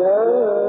Yeah.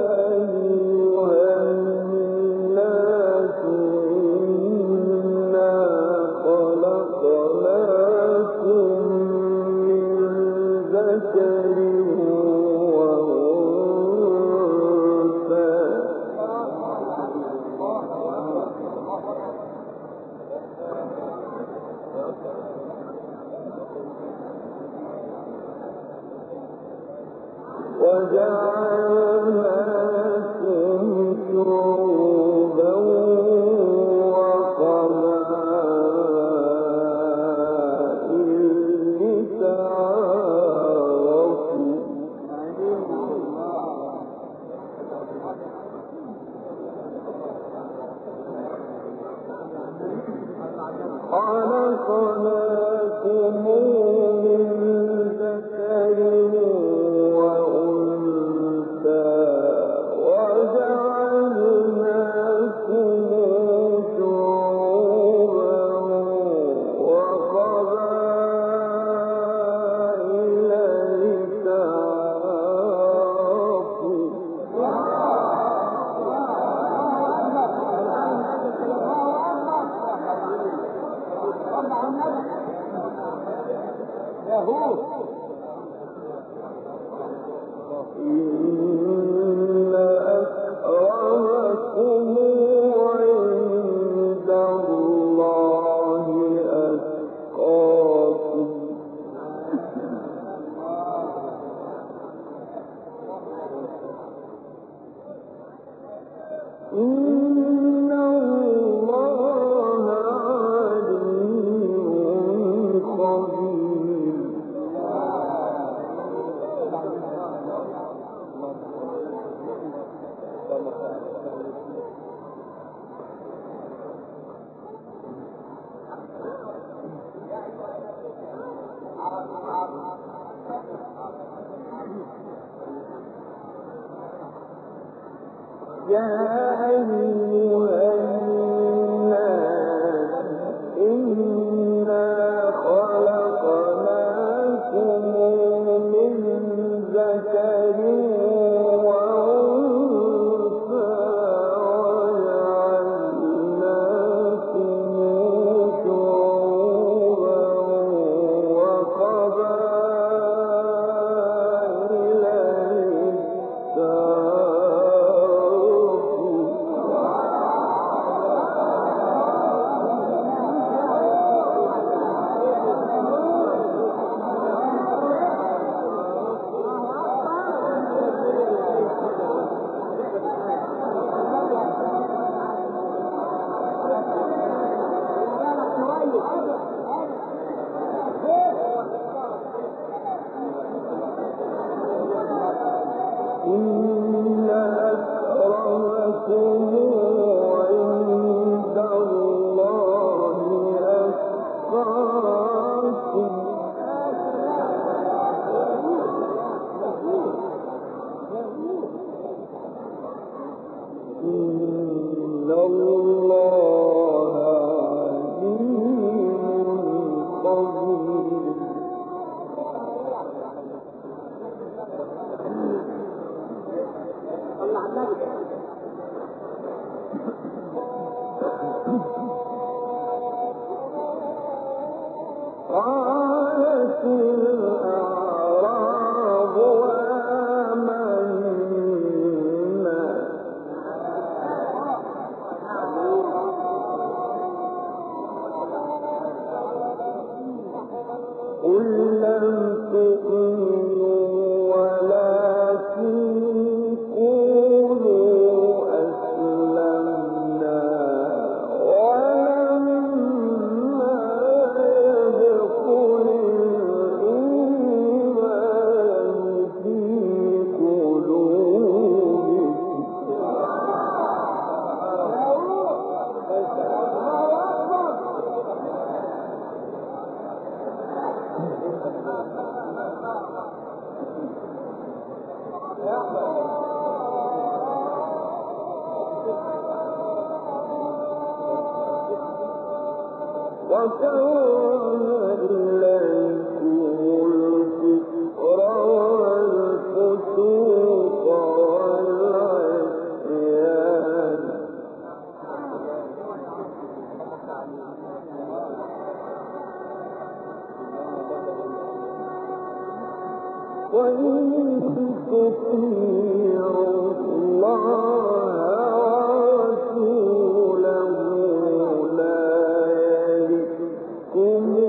إن الله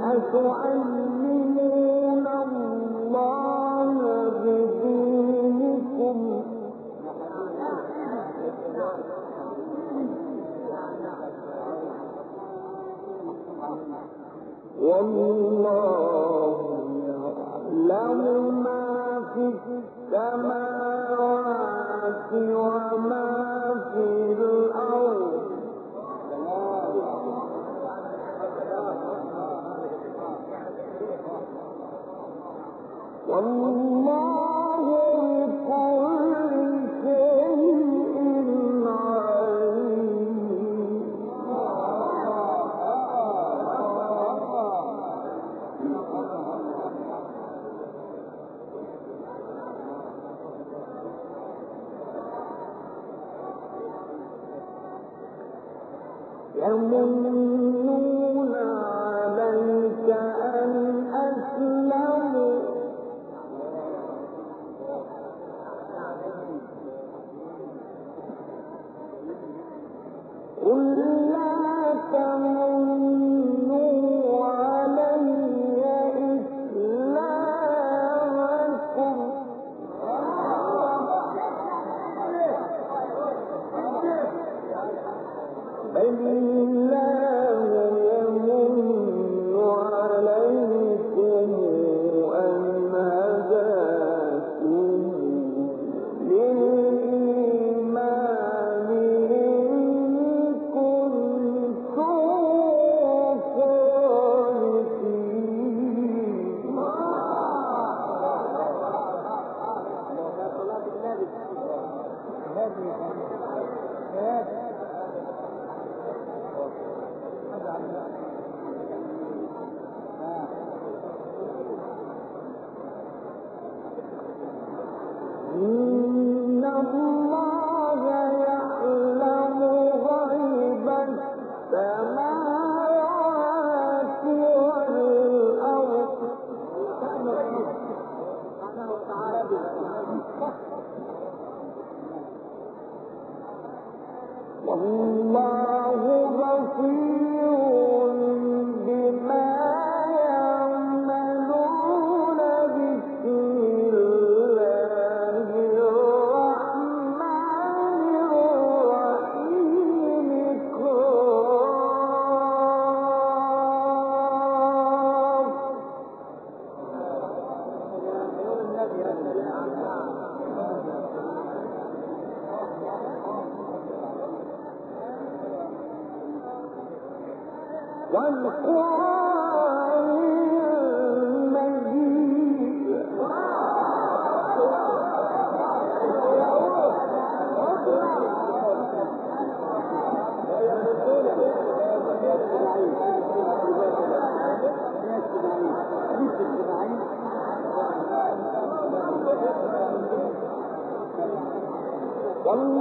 قل بل one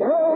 Now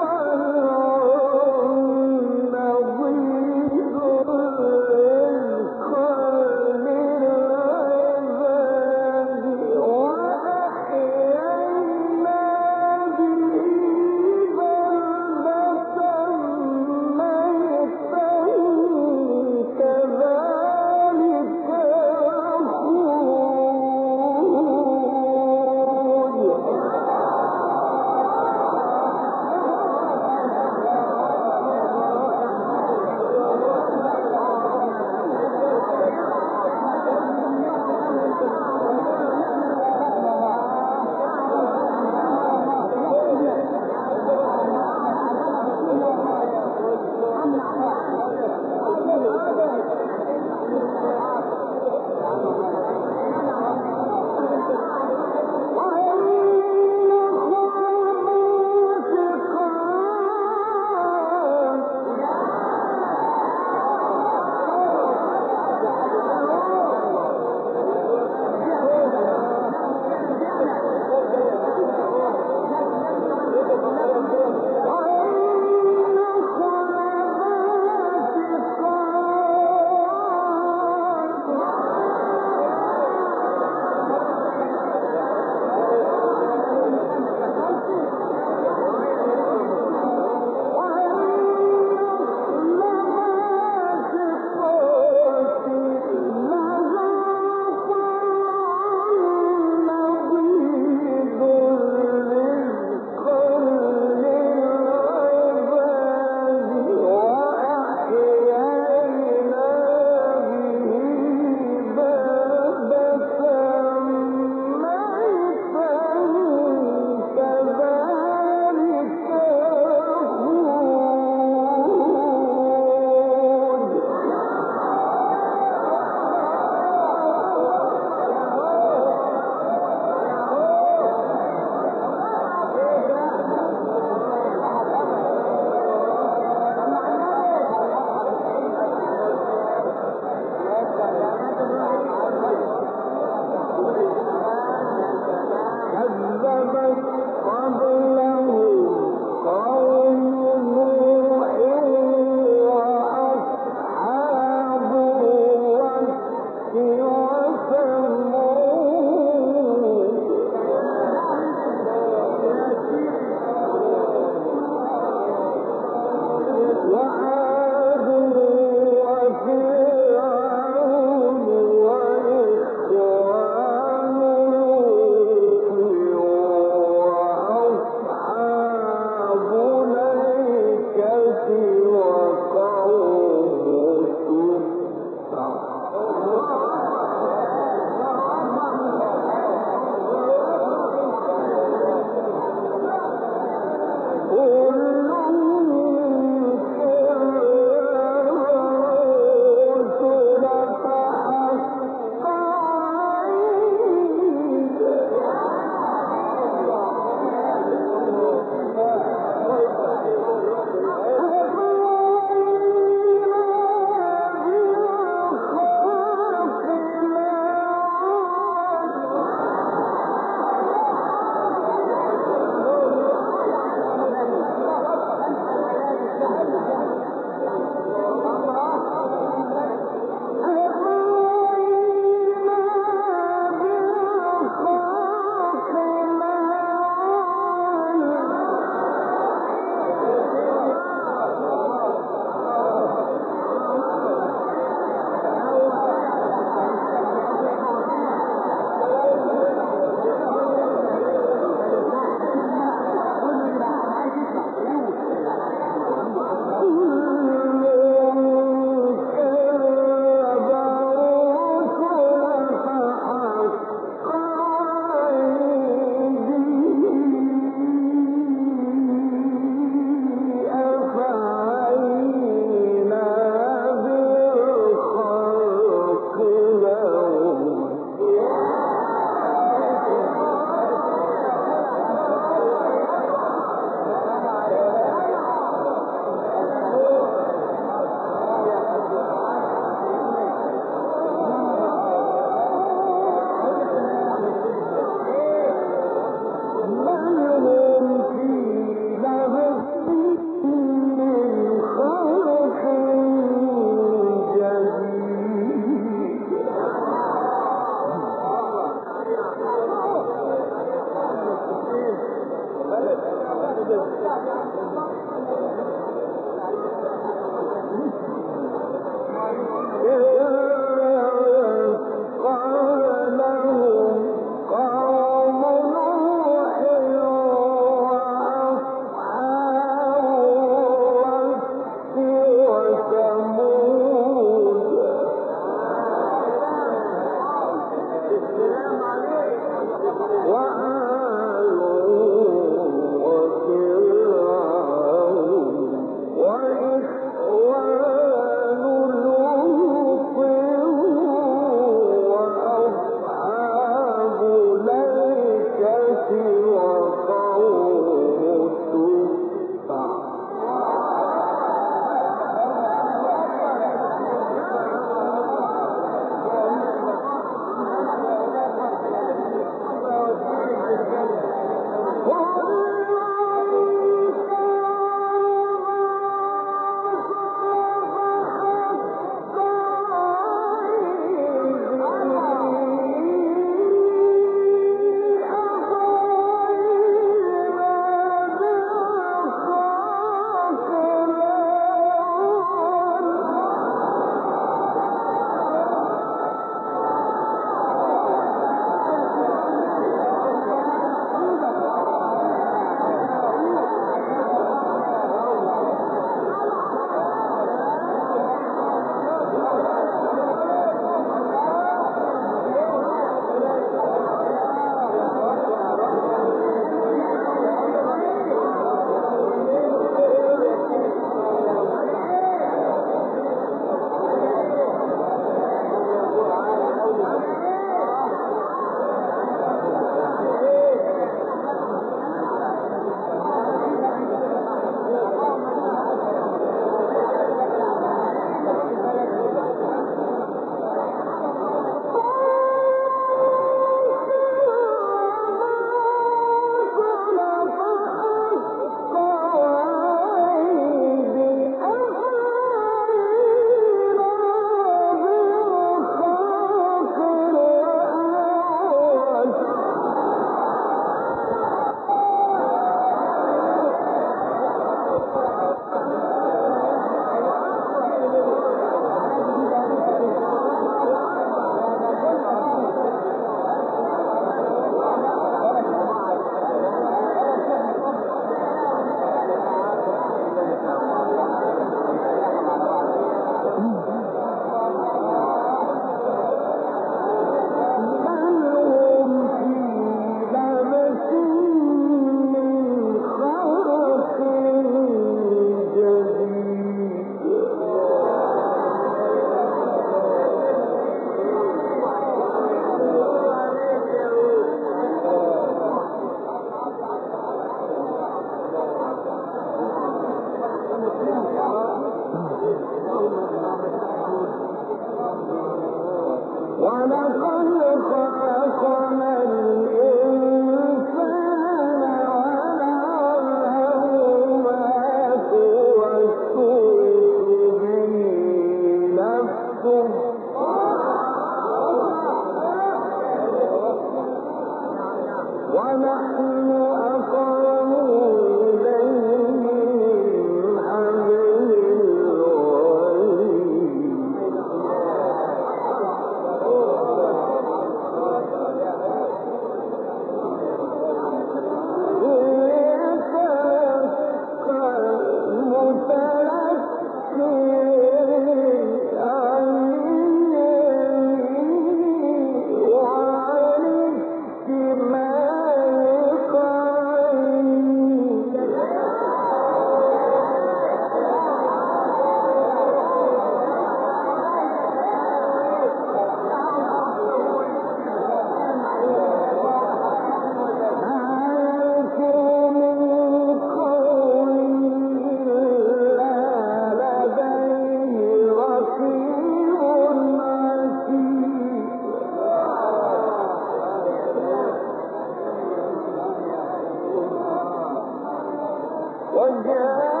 One year.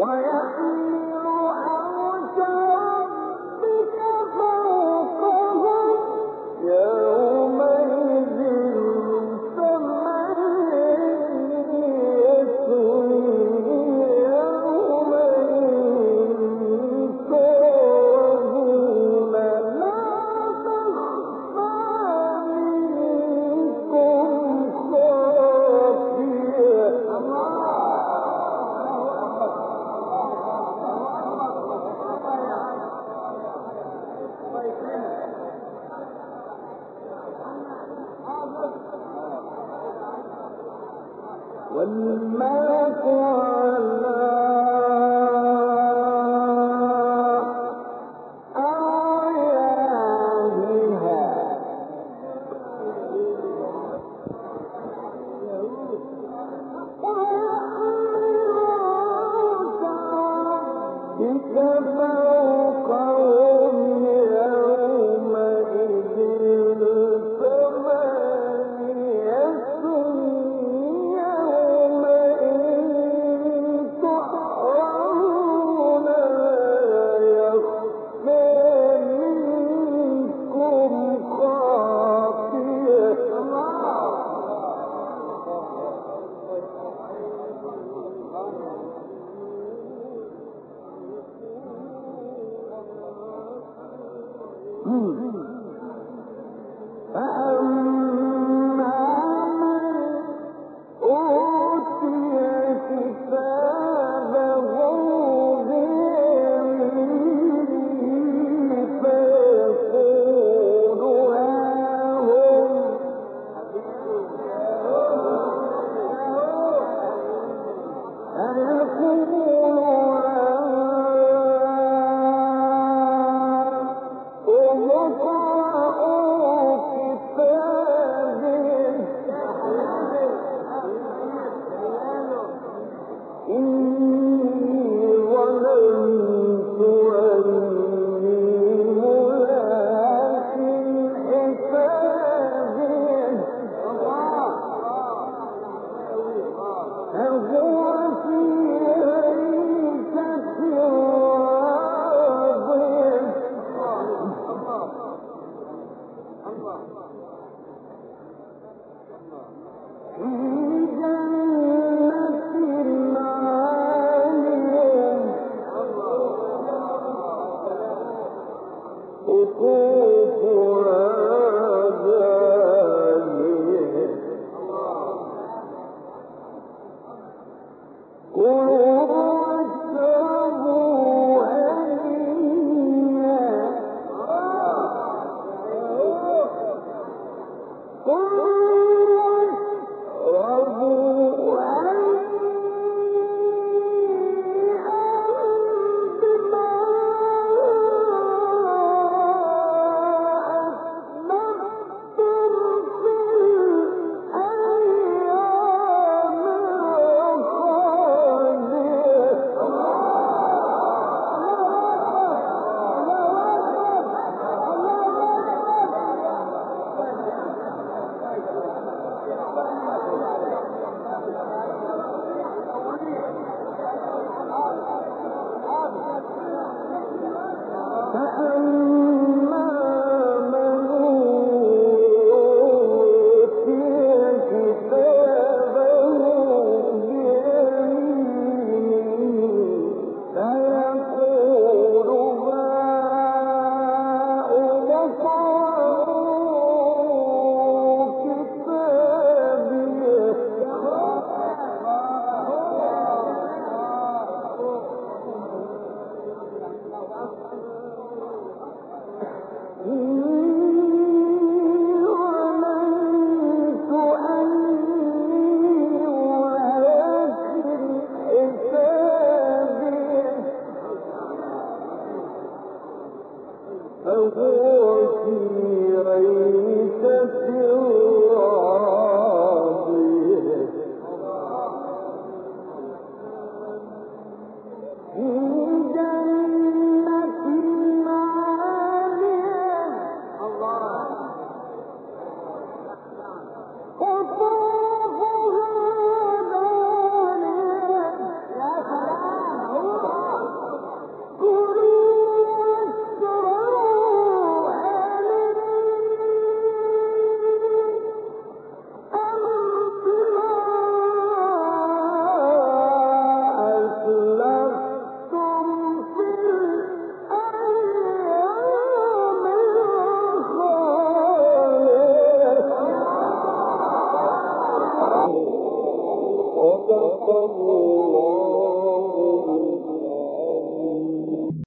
ويحمل